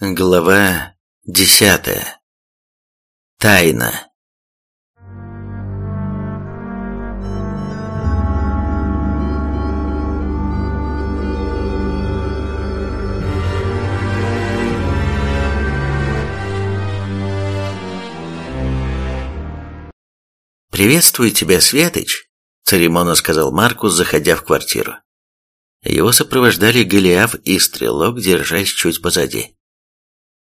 Глава десятая. Тайна. «Приветствую тебя, Светоч», — церемонно сказал Маркус, заходя в квартиру. Его сопровождали Голиаф и Стрелок, держась чуть позади.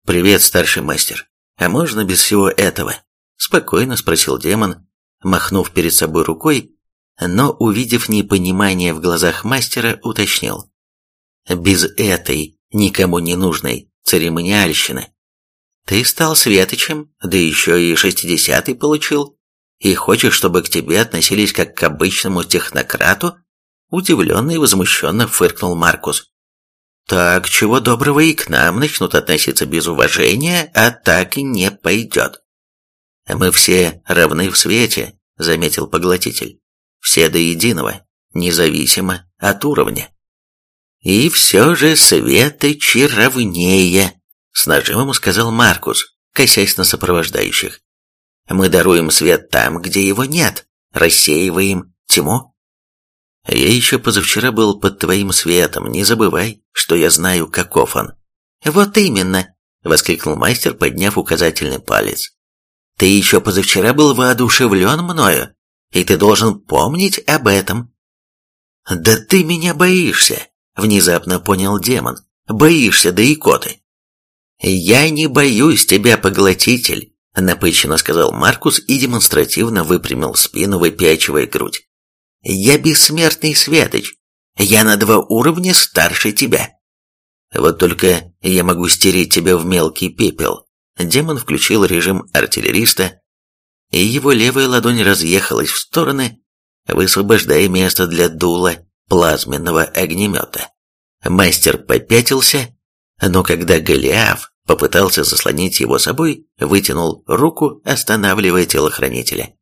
«Привет, старший мастер. А можно без всего этого?» Спокойно спросил демон, махнув перед собой рукой, но, увидев непонимание в глазах мастера, уточнил. «Без этой, никому не нужной, церемониальщины. Ты стал светочем, да еще и шестидесятый получил, и хочешь, чтобы к тебе относились как к обычному технократу?» Удивленно и возмущенно фыркнул Маркус. Так, чего доброго и к нам начнут относиться без уважения, а так и не пойдет. Мы все равны в свете, заметил поглотитель. Все до единого, независимо от уровня. И все же Светоч равнее, с нажимом сказал Маркус, косясь на сопровождающих. Мы даруем свет там, где его нет, рассеиваем тьму. Я еще позавчера был под твоим светом, не забывай, что я знаю, каков он». «Вот именно», — воскликнул мастер, подняв указательный палец. «Ты еще позавчера был воодушевлен мною, и ты должен помнить об этом». «Да ты меня боишься», — внезапно понял демон. «Боишься, да икоты». «Я не боюсь тебя, поглотитель», — напыщенно сказал Маркус и демонстративно выпрямил спину, выпячивая грудь. Я бессмертный Светоч. Я на два уровня старше тебя. Вот только я могу стереть тебя в мелкий пепел. Демон включил режим артиллериста, и его левая ладонь разъехалась в стороны, высвобождая место для дула плазменного огнемета. Мастер попятился, но когда Голиаф попытался заслонить его собой, вытянул руку, останавливая телохранителя.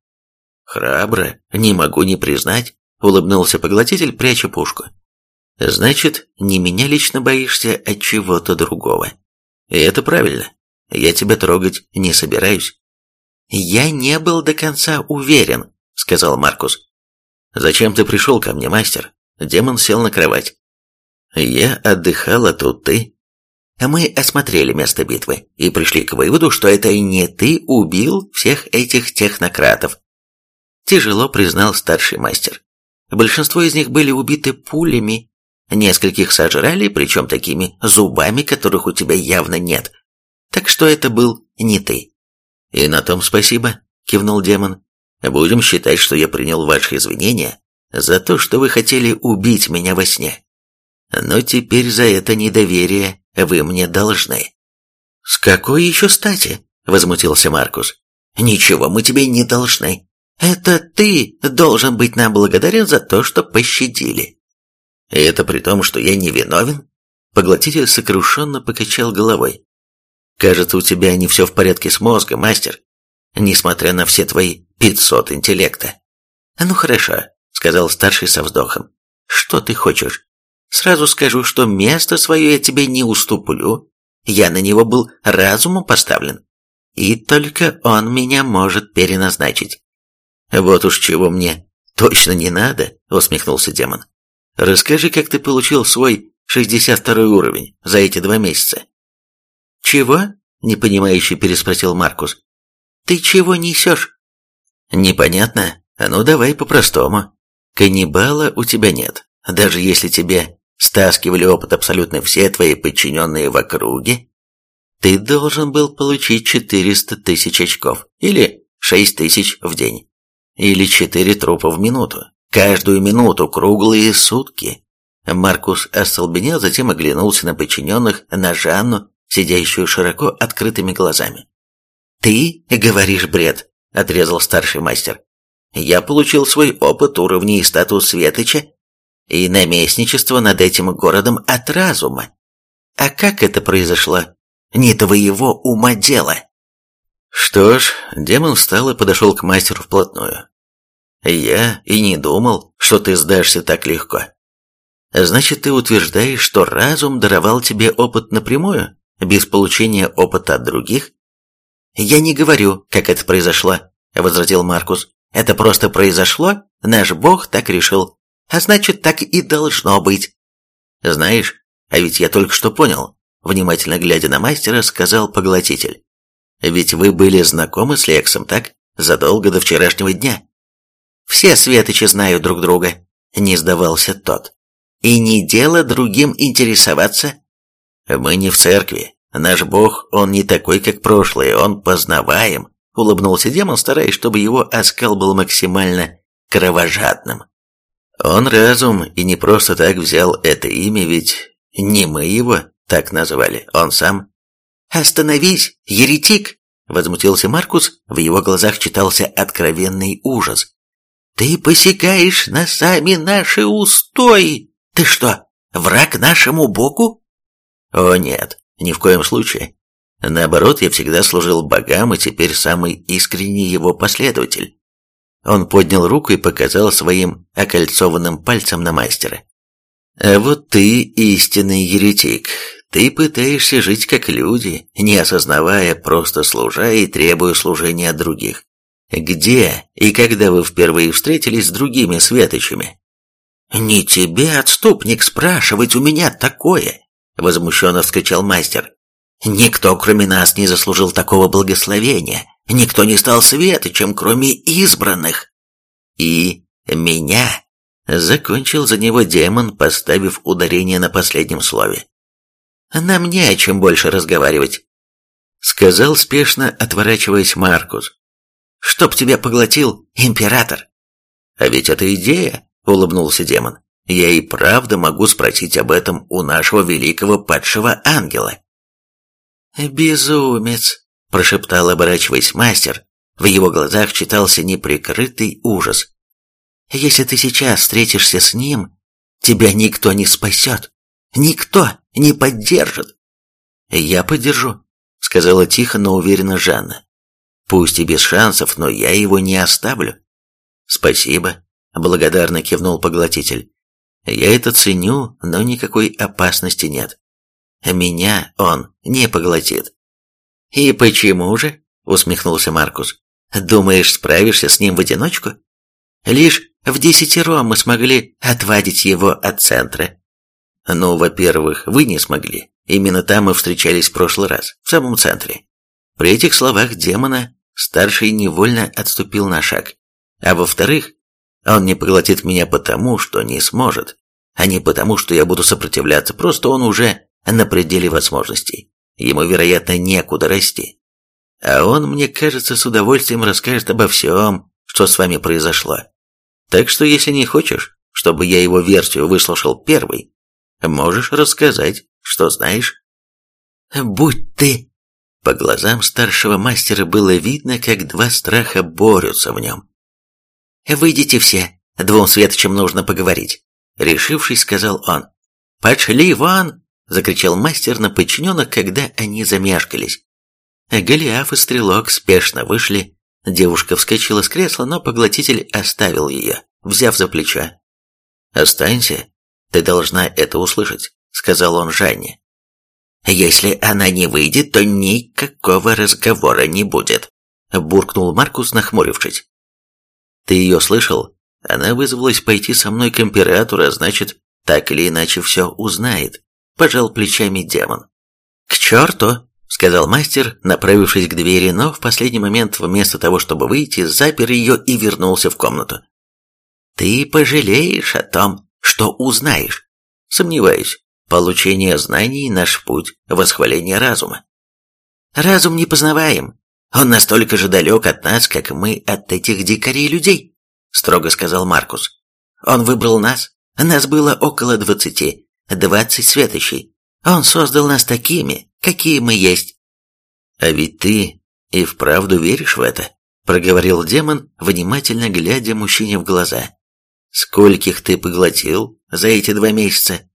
«Храбро, не могу не признать», — улыбнулся поглотитель, пряча пушку. «Значит, не меня лично боишься, а чего-то другого. И это правильно. Я тебя трогать не собираюсь». «Я не был до конца уверен», — сказал Маркус. «Зачем ты пришел ко мне, мастер?» Демон сел на кровать. «Я отдыхал, а тут ты». «Мы осмотрели место битвы и пришли к выводу, что это не ты убил всех этих технократов, Тяжело признал старший мастер. Большинство из них были убиты пулями, нескольких сожрали, причем такими зубами, которых у тебя явно нет. Так что это был не ты. И на том спасибо, кивнул демон. Будем считать, что я принял ваши извинения за то, что вы хотели убить меня во сне. Но теперь за это недоверие вы мне должны. С какой еще стати? Возмутился Маркус. Ничего мы тебе не должны. Это ты должен быть нам благодарен за то, что пощадили. И это при том, что я не виновен? Поглотитель сокрушенно покачал головой. Кажется, у тебя не все в порядке с мозгом, мастер, несмотря на все твои пятьсот интеллекта. Ну хорошо, сказал старший со вздохом. Что ты хочешь? Сразу скажу, что место свое я тебе не уступлю. Я на него был разумом поставлен. И только он меня может переназначить. «Вот уж чего мне точно не надо», — усмехнулся демон. «Расскажи, как ты получил свой 62 уровень за эти два месяца». «Чего?» — непонимающе переспросил Маркус. «Ты чего несешь?» «Непонятно. А ну давай по-простому. Каннибала у тебя нет. Даже если тебе стаскивали опыт абсолютно все твои подчиненные в округе, ты должен был получить 400 тысяч очков или 6 тысяч в день. Или четыре трупа в минуту. Каждую минуту, круглые сутки. Маркус остолбенел, затем оглянулся на подчиненных, на Жанну, сидящую широко открытыми глазами. «Ты говоришь бред», — отрезал старший мастер. «Я получил свой опыт, уровни и статус Светоча и наместничество над этим городом от разума. А как это произошло? Не твоего ума дело». Что ж, демон встал и подошел к мастеру вплотную. «Я и не думал, что ты сдашься так легко. Значит, ты утверждаешь, что разум даровал тебе опыт напрямую, без получения опыта от других? «Я не говорю, как это произошло», — возразил Маркус. «Это просто произошло, наш бог так решил, а значит, так и должно быть». «Знаешь, а ведь я только что понял», — внимательно глядя на мастера, сказал поглотитель. «Ведь вы были знакомы с Лексом, так? Задолго до вчерашнего дня». «Все светочи знают друг друга», — не сдавался тот. «И не дело другим интересоваться». «Мы не в церкви, Наш бог, он не такой, как прошлое, он познаваем, улыбнулся демон, стараясь, чтобы его оскал был максимально кровожадным. Он разум и не просто так взял это имя, ведь не мы его так назвали, он сам. «Остановись, еретик!» — возмутился Маркус, в его глазах читался откровенный ужас. «Ты посекаешь на сами наши устои! Ты что, враг нашему богу?» «О нет, ни в коем случае. Наоборот, я всегда служил богам и теперь самый искренний его последователь. Он поднял руку и показал своим окольцованным пальцем на мастера. А вот ты истинный еретик. Ты пытаешься жить как люди, не осознавая, просто служа и требуя служения от других. Где и когда вы впервые встретились с другими светочами? «Не тебе, отступник, спрашивать у меня такое!» Возмущенно вскричал мастер. «Никто, кроме нас, не заслужил такого благословения. Никто не стал светочем, кроме избранных. И меня...» Закончил за него демон, поставив ударение на последнем слове. «Нам не о чем больше разговаривать», — сказал спешно, отворачиваясь Маркус. «Чтоб тебя поглотил император!» «А ведь это идея!» — улыбнулся демон. Я и правда могу спросить об этом у нашего великого падшего ангела. «Безумец!» – прошептал, оборачиваясь мастер. В его глазах читался неприкрытый ужас. «Если ты сейчас встретишься с ним, тебя никто не спасет, никто не поддержит». «Я поддержу», – сказала тихо, но уверенно Жанна. «Пусть и без шансов, но я его не оставлю». «Спасибо», – благодарно кивнул поглотитель. Я это ценю, но никакой опасности нет. Меня он не поглотит. «И почему же?» – усмехнулся Маркус. «Думаешь, справишься с ним в одиночку? Лишь в десятером мы смогли отвадить его от центра». «Ну, во-первых, вы не смогли. Именно там мы встречались в прошлый раз, в самом центре». При этих словах демона старший невольно отступил на шаг. А во-вторых, он не поглотит меня потому, что не сможет, а не потому, что я буду сопротивляться, просто он уже на пределе возможностей. Ему, вероятно, некуда расти. А он, мне кажется, с удовольствием расскажет обо всем, что с вами произошло. Так что, если не хочешь, чтобы я его версию выслушал первый, можешь рассказать, что знаешь. Будь ты... По глазам старшего мастера было видно, как два страха борются в нем. «Выйдите все, двум светочам нужно поговорить», — решившись, сказал он. «Пошли вон!» — закричал мастер на подчиненных, когда они замешкались. Голиаф и Стрелок спешно вышли. Девушка вскочила с кресла, но поглотитель оставил ее, взяв за плечо. «Останься, ты должна это услышать», — сказал он Жанне. «Если она не выйдет, то никакого разговора не будет», — буркнул Маркус, нахмурившись. Ты ее слышал? Она вызвалась пойти со мной к императору, а значит, так или иначе все узнает. Пожал плечами демон. К черту! сказал мастер, направившись к двери, но в последний момент, вместо того, чтобы выйти, запер ее и вернулся в комнату. «Ты пожалеешь о том, что узнаешь?» «Сомневаюсь. Получение знаний – наш путь, восхваление разума». «Разум не познаваем. Он настолько же далек от нас, как мы от этих дикарей людей, строго сказал Маркус. Он выбрал нас. Нас было около двадцати, двадцать светочей. Он создал нас такими, какие мы есть. А ведь ты и вправду веришь в это, проговорил демон, внимательно глядя мужчине в глаза. Скольких ты поглотил за эти два месяца?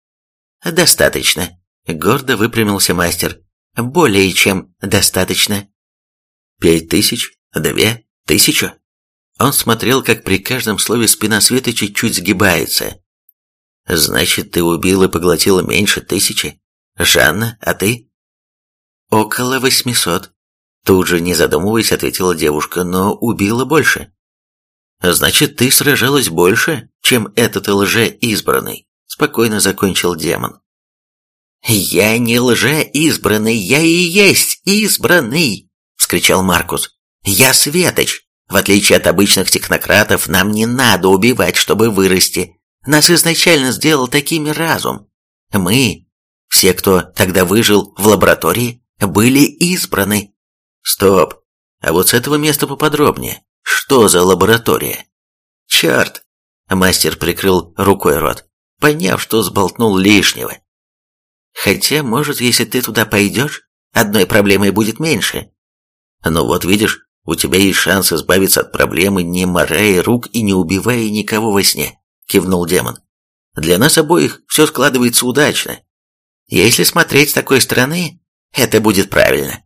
Достаточно, гордо выпрямился мастер. Более чем достаточно. Пять тысяч? Две? Тысячу? Он смотрел, как при каждом слове спина Светы чуть-чуть сгибается. «Значит, ты убил и поглотила меньше тысячи? Жанна, а ты?» около восьмисот. Тут же, не задумываясь, ответила девушка, но убила больше. Значит, ты сражалась больше, чем этот лже-избранный, спокойно закончил демон. «Я не лже-избранный, я и есть избранный!» — вскричал Маркус. «Я Светоч. В отличие от обычных технократов, нам не надо убивать, чтобы вырасти. Нас изначально сделал такими разум. Мы, все, кто тогда выжил в лаборатории, были избраны». «Стоп! А вот с этого места поподробнее. Что за лаборатория?» «Черт!» — мастер прикрыл рукой рот, поняв, что сболтнул лишнего. Хотя, может, если ты туда пойдешь, одной проблемой будет меньше. Ну вот видишь, у тебя есть шанс избавиться от проблемы, не морая рук и не убивая никого во сне, кивнул демон. Для нас обоих все складывается удачно. Если смотреть с такой стороны, это будет правильно.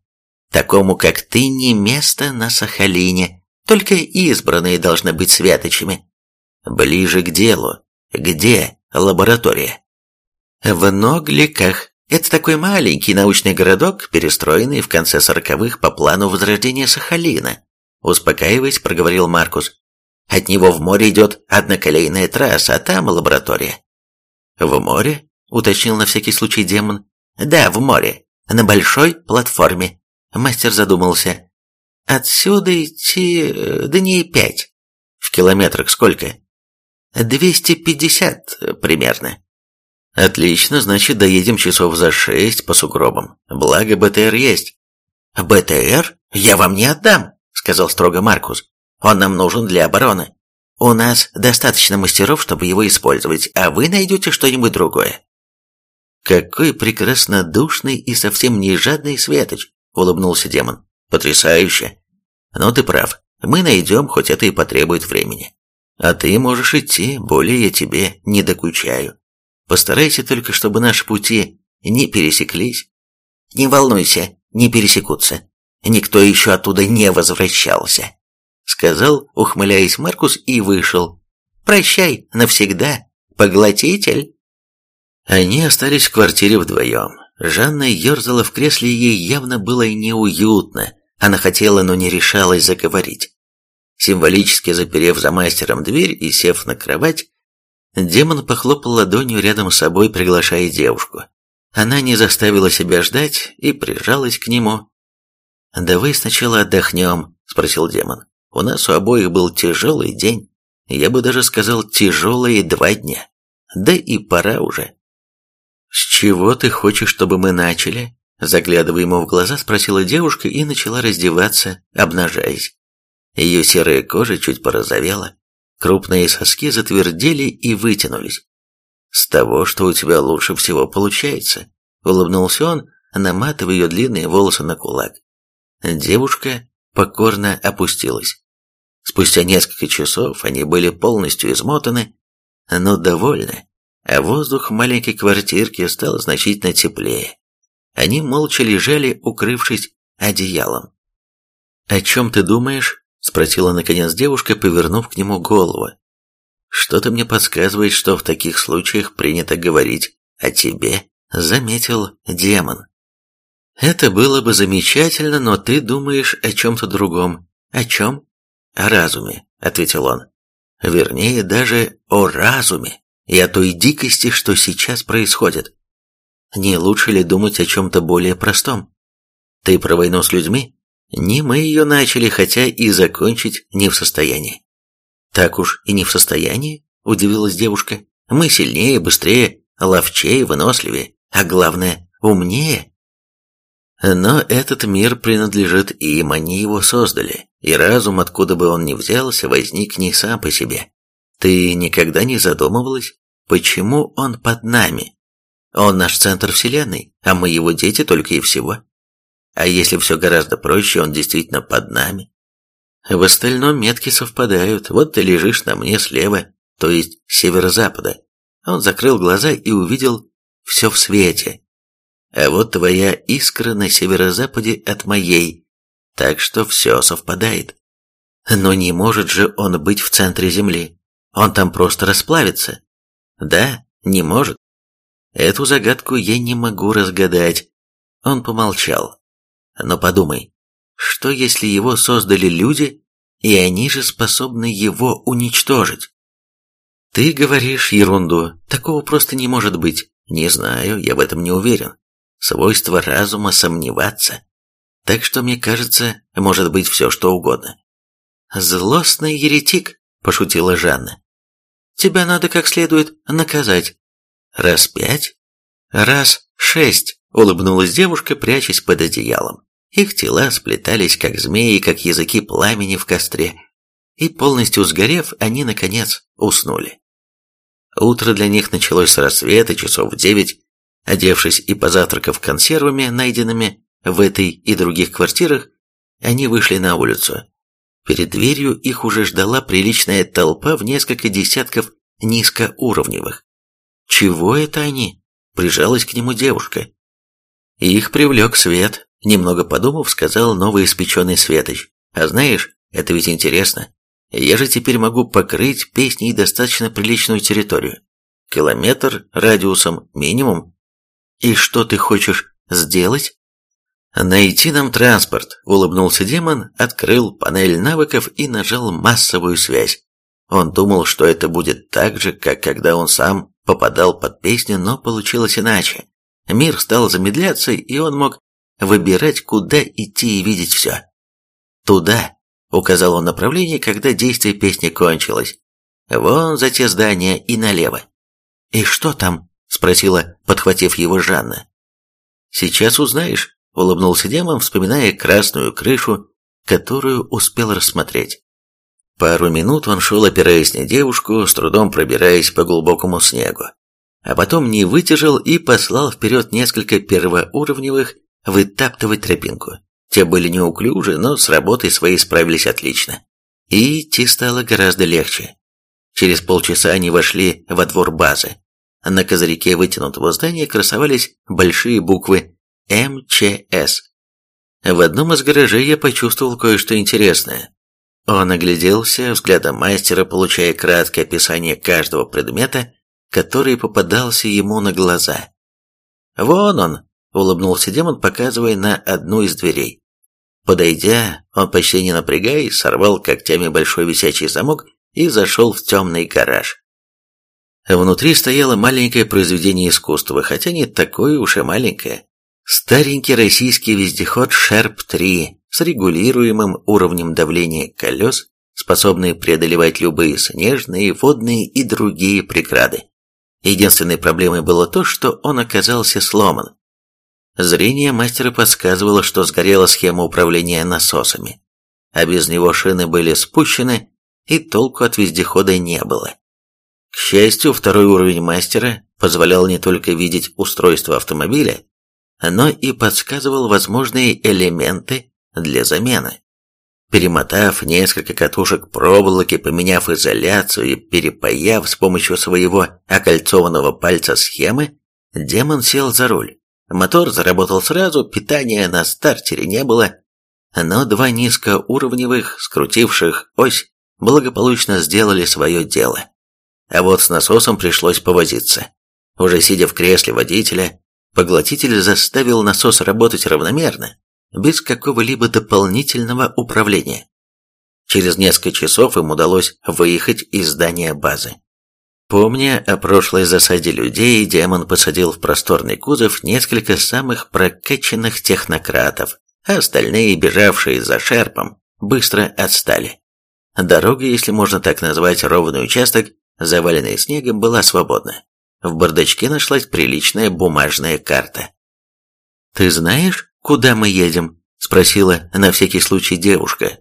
Такому, как ты, не место на Сахалине, только избранные должны быть святочами. Ближе к делу. Где лаборатория? В Ногликах. Это такой маленький научный городок, перестроенный в конце сороковых по плану возрождения Сахалина. Успокаиваясь, проговорил Маркус. От него в море идет одноколейная трасса, а там лаборатория. В море? Уточнил на всякий случай демон. Да, в море. На большой платформе. Мастер задумался. Отсюда идти э, дней пять. В километрах сколько? Двести пятьдесят примерно. Отлично, значит, доедем часов за шесть по сугробам. Благо БТР есть. БТР? Я вам не отдам, сказал строго Маркус. Он нам нужен для обороны. У нас достаточно мастеров, чтобы его использовать, а вы найдете что-нибудь другое. Какой прекрасно душный и совсем не жадный Светоч, улыбнулся демон. Потрясающе. Но ты прав. Мы найдем, хоть это и потребует времени. А ты можешь идти, более я тебе не докучаю. Постарайся только, чтобы наши пути не пересеклись. Не волнуйся, не пересекутся. Никто еще оттуда не возвращался. Сказал, ухмыляясь Маркус, и вышел. Прощай навсегда, поглотитель. Они остались в квартире вдвоем. Жанна ерзала в кресле, ей явно было неуютно. Она хотела, но не решалась заговорить. Символически заперев за мастером дверь и сев на кровать, Демон похлопал ладонью рядом с собой, приглашая девушку. Она не заставила себя ждать и прижалась к нему. «Давай сначала отдохнем», — спросил демон. «У нас у обоих был тяжелый день. Я бы даже сказал, тяжелые два дня. Да и пора уже». «С чего ты хочешь, чтобы мы начали?» Заглядывая ему в глаза, спросила девушка и начала раздеваться, обнажаясь. Ее серая кожа чуть порозовела, Крупные соски затвердели и вытянулись. «С того, что у тебя лучше всего получается», — улыбнулся он, наматывая ее длинные волосы на кулак. Девушка покорно опустилась. Спустя несколько часов они были полностью измотаны, но довольны, а воздух в маленькой квартирке стал значительно теплее. Они молча лежали, укрывшись одеялом. «О чем ты думаешь?» Спросила наконец девушка, повернув к нему голову. «Что-то мне подсказывает, что в таких случаях принято говорить о тебе», — заметил демон. «Это было бы замечательно, но ты думаешь о чем-то другом». «О чем?» «О разуме», — ответил он. «Вернее, даже о разуме и о той дикости, что сейчас происходит. Не лучше ли думать о чем-то более простом? Ты про войну с людьми? Не мы ее начали, хотя и закончить не в состоянии. Так уж и не в состоянии, удивилась девушка. Мы сильнее, быстрее, ловчее, выносливее, а главное, умнее. Но этот мир принадлежит им, они его создали, и разум, откуда бы он ни взялся, возник не сам по себе. Ты никогда не задумывалась, почему он под нами? Он наш центр вселенной, а мы его дети только и всего. А если все гораздо проще, он действительно под нами. В остальном метки совпадают. Вот ты лежишь на мне слева, то есть северо-запада. Он закрыл глаза и увидел все в свете. А вот твоя искра на северо-западе от моей. Так что все совпадает. Но не может же он быть в центре Земли. Он там просто расплавится. Да, не может. Эту загадку я не могу разгадать. Он помолчал. Но подумай, что если его создали люди, и они же способны его уничтожить? Ты говоришь ерунду, такого просто не может быть. Не знаю, я в этом не уверен. Свойство разума сомневаться. Так что, мне кажется, может быть все что угодно. «Злостный еретик», – пошутила Жанна. «Тебя надо как следует наказать». «Раз пять?» «Раз шесть», – улыбнулась девушка, прячась под одеялом. Их тела сплетались, как змеи, как языки пламени в костре. И полностью сгорев, они, наконец, уснули. Утро для них началось с рассвета, часов в девять. Одевшись и позавтракав консервами, найденными в этой и других квартирах, они вышли на улицу. Перед дверью их уже ждала приличная толпа в несколько десятков низкоуровневых. «Чего это они?» – прижалась к нему девушка. Их привлек свет, немного подумав, сказал новоиспеченный Светоч. «А знаешь, это ведь интересно. Я же теперь могу покрыть песней достаточно приличную территорию. Километр радиусом минимум. И что ты хочешь сделать? «Найти нам транспорт», — улыбнулся демон, открыл панель навыков и нажал массовую связь. Он думал, что это будет так же, как когда он сам попадал под песню, но получилось иначе. Мир стал замедляться, и он мог выбирать, куда идти и видеть все. «Туда», — указал он направление, когда действие песни кончилось. «Вон за те здания и налево». «И что там?» — спросила, подхватив его Жанна. «Сейчас узнаешь», — улыбнулся демон, вспоминая красную крышу, которую успел рассмотреть. Пару минут он шел, опираясь на девушку, с трудом пробираясь по глубокому снегу. А потом не выдержал и послал вперед несколько первоуровневых вытаптывать тропинку. Те были неуклюжи, но с работой своей справились отлично. И идти стало гораздо легче. Через полчаса они вошли во двор базы. На козырьке вытянутого здания красовались большие буквы МЧС. В одном из гаражей я почувствовал кое-что интересное. Он огляделся взглядом мастера, получая краткое описание каждого предмета, который попадался ему на глаза. «Вон он!» — улыбнулся демон, показывая на одну из дверей. Подойдя, он почти не напрягаясь, сорвал когтями большой висячий замок и зашел в темный гараж. Внутри стояло маленькое произведение искусства, хотя не такое уж и маленькое. Старенький российский вездеход «Шерп-3» с регулируемым уровнем давления колес, способный преодолевать любые снежные, водные и другие преграды. Единственной проблемой было то, что он оказался сломан. Зрение мастера подсказывало, что сгорела схема управления насосами, а без него шины были спущены, и толку от вездехода не было. К счастью, второй уровень мастера позволял не только видеть устройство автомобиля, но и подсказывал возможные элементы для замены. Перемотав несколько катушек проволоки, поменяв изоляцию и перепаяв с помощью своего окольцованного пальца схемы, демон сел за руль. Мотор заработал сразу, питания на стартере не было, но два низкоуровневых, скрутивших ось, благополучно сделали свое дело. А вот с насосом пришлось повозиться. Уже сидя в кресле водителя, Поглотитель заставил насос работать равномерно, без какого-либо дополнительного управления. Через несколько часов им удалось выехать из здания базы. Помня о прошлой засаде людей, демон посадил в просторный кузов несколько самых прокачанных технократов, а остальные, бежавшие за шерпом, быстро отстали. Дорога, если можно так назвать ровный участок, заваленный снегом, была свободна. В бардачке нашлась приличная бумажная карта. «Ты знаешь, куда мы едем?» – спросила на всякий случай девушка.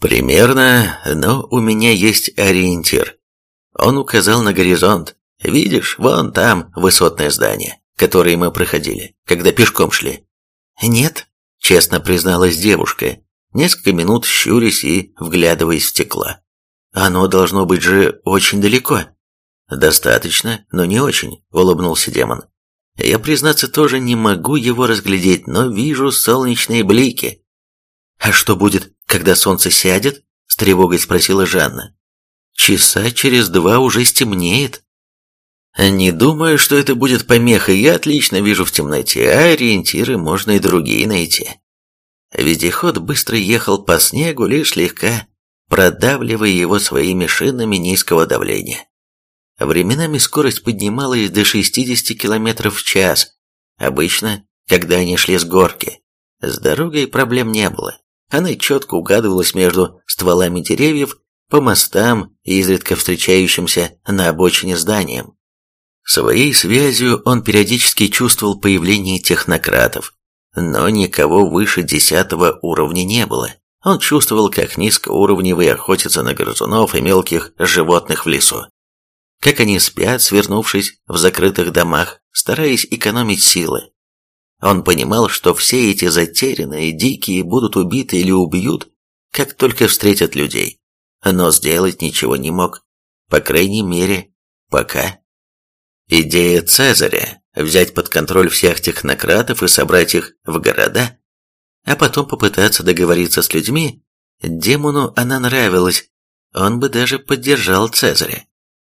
«Примерно, но у меня есть ориентир». Он указал на горизонт. «Видишь, вон там высотное здание, которое мы проходили, когда пешком шли». «Нет», – честно призналась девушка, несколько минут щурясь и вглядываясь в стекло. «Оно должно быть же очень далеко». «Достаточно, но не очень», — улыбнулся демон. «Я, признаться, тоже не могу его разглядеть, но вижу солнечные блики». «А что будет, когда солнце сядет?» — с тревогой спросила Жанна. «Часа через два уже стемнеет». «Не думаю, что это будет помехой, я отлично вижу в темноте, а ориентиры можно и другие найти», Вездеход быстро ехал по снегу, лишь слегка продавливая его своими шинами низкого давления. Временами скорость поднималась до 60 км в час. Обычно, когда они шли с горки, с дорогой проблем не было. Она четко угадывалась между стволами деревьев, по мостам и изредка встречающимся на обочине зданиям. Своей связью он периодически чувствовал появление технократов, но никого выше десятого уровня не было. Он чувствовал, как низкоуровневые охотятся на грызунов и мелких животных в лесу. Как они спят, свернувшись в закрытых домах, стараясь экономить силы. Он понимал, что все эти затерянные, дикие будут убиты или убьют, как только встретят людей. Но сделать ничего не мог. По крайней мере, пока. Идея Цезаря – взять под контроль всех технократов и собрать их в города, а потом попытаться договориться с людьми, демону она нравилась, он бы даже поддержал Цезаря.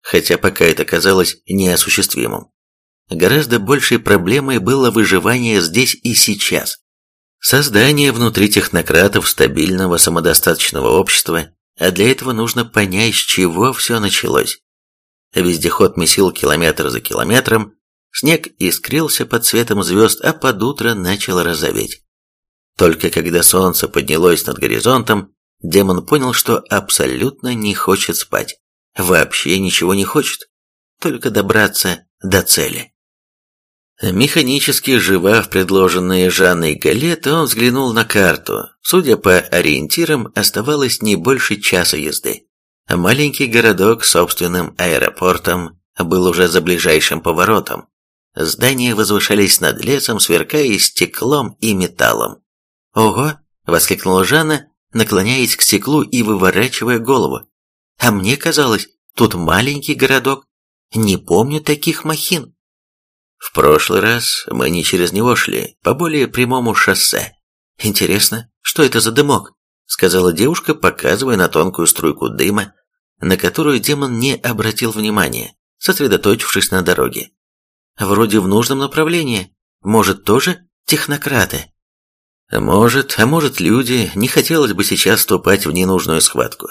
Хотя пока это казалось неосуществимым. Гораздо большей проблемой было выживание здесь и сейчас. Создание внутри технократов стабильного самодостаточного общества, а для этого нужно понять, с чего все началось. Вездеход месил километр за километром, снег искрился под светом звезд, а под утро начал розоветь. Только когда солнце поднялось над горизонтом, демон понял, что абсолютно не хочет спать. Вообще ничего не хочет, только добраться до цели. Механически жевав предложенные Жанной галеты, он взглянул на карту. Судя по ориентирам, оставалось не больше часа езды. Маленький городок с собственным аэропортом был уже за ближайшим поворотом. Здания возвышались над лесом, сверкая стеклом и металлом. «Ого!» – воскликнула Жанна, наклоняясь к стеклу и выворачивая голову. «А мне казалось, тут маленький городок. Не помню таких махин». В прошлый раз мы не через него шли, по более прямому шоссе. Интересно, что это за дымок? Сказала девушка, показывая на тонкую струйку дыма, на которую демон не обратил внимания, сосредоточившись на дороге. Вроде в нужном направлении. Может, тоже технократы? Может, а может люди, не хотелось бы сейчас вступать в ненужную схватку.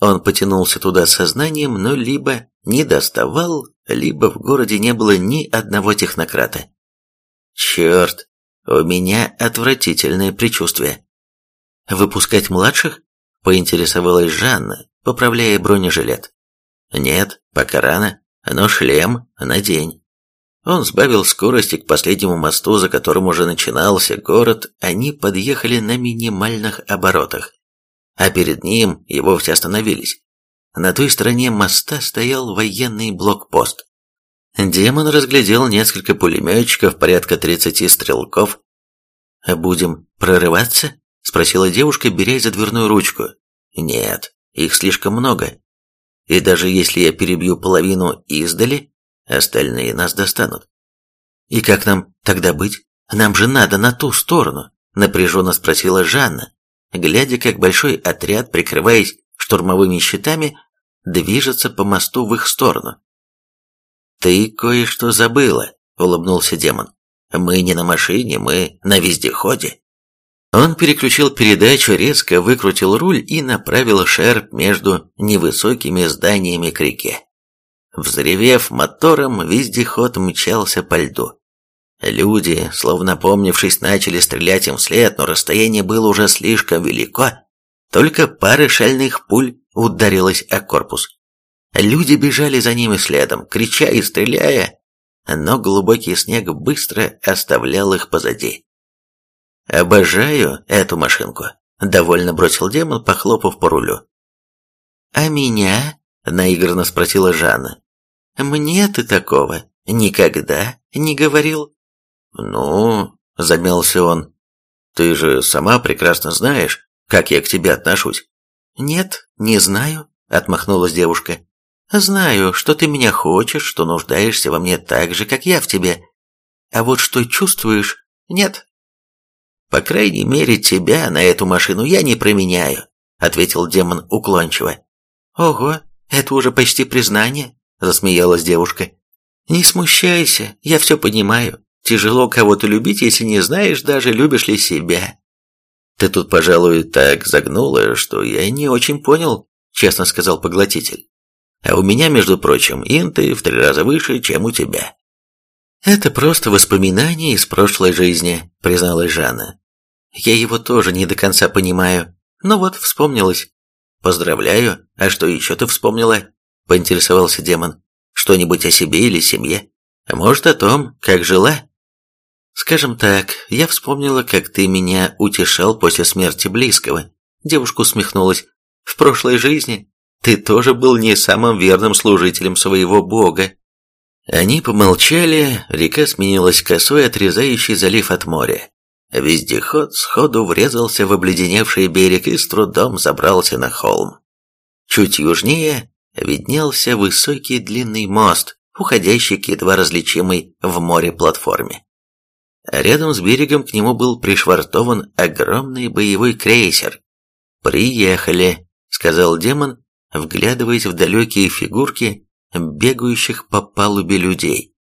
Он потянулся туда сознанием, но либо не доставал, либо в городе не было ни одного технократа. Черт, у меня отвратительное предчувствие. Выпускать младших? Поинтересовалась Жанна, поправляя бронежилет. Нет, пока рано, но шлем надень. Он сбавил скорости к последнему мосту, за которым уже начинался город, они подъехали на минимальных оборотах а перед ним и вовсе остановились. На той стороне моста стоял военный блокпост. Демон разглядел несколько пулеметчиков, порядка 30 стрелков. «Будем прорываться?» – спросила девушка, берясь за дверную ручку. «Нет, их слишком много. И даже если я перебью половину издали, остальные нас достанут». «И как нам тогда быть? Нам же надо на ту сторону», – напряженно спросила Жанна, глядя, как большой отряд, прикрываясь штурмовыми щитами, движется по мосту в их сторону. «Ты кое-что забыла», — улыбнулся демон. «Мы не на машине, мы на вездеходе». Он переключил передачу, резко выкрутил руль и направил шерп между невысокими зданиями к реке. Взревев мотором, вездеход мчался по льду. Люди, словно помнившись, начали стрелять им вслед, но расстояние было уже слишком велико. Только пара шальных пуль ударилась о корпус. Люди бежали за ними следом, крича и стреляя, но глубокий снег быстро оставлял их позади. «Обожаю эту машинку», — довольно бросил демон, похлопав по рулю. «А меня?» — наигранно спросила Жанна. «Мне ты такого никогда не говорил?» «Ну...» – замялся он. «Ты же сама прекрасно знаешь, как я к тебе отношусь». «Нет, не знаю», – отмахнулась девушка. «Знаю, что ты меня хочешь, что нуждаешься во мне так же, как я в тебе. А вот что чувствуешь, нет». «По крайней мере, тебя на эту машину я не променяю», – ответил демон уклончиво. «Ого, это уже почти признание», – засмеялась девушка. «Не смущайся, я все понимаю. Тяжело кого-то любить, если не знаешь даже, любишь ли себя. Ты тут, пожалуй, так загнула, что я не очень понял, честно сказал поглотитель. А у меня, между прочим, инты в три раза выше, чем у тебя. Это просто воспоминания из прошлой жизни, призналась Жанна. Я его тоже не до конца понимаю, но вот вспомнилось. Поздравляю, а что еще ты вспомнила? Поинтересовался демон. Что-нибудь о себе или семье? Может, о том, как жила? Скажем так, я вспомнила, как ты меня утешал после смерти близкого. Девушка усмехнулась. В прошлой жизни ты тоже был не самым верным служителем своего бога. Они помолчали, река сменилась косой, отрезающей залив от моря. Вездеход сходу врезался в обледеневший берег и с трудом забрался на холм. Чуть южнее виднелся высокий длинный мост, уходящий к едва различимой в море платформе. Рядом с берегом к нему был пришвартован огромный боевой крейсер. «Приехали», — сказал демон, вглядываясь в далекие фигурки бегающих по палубе людей.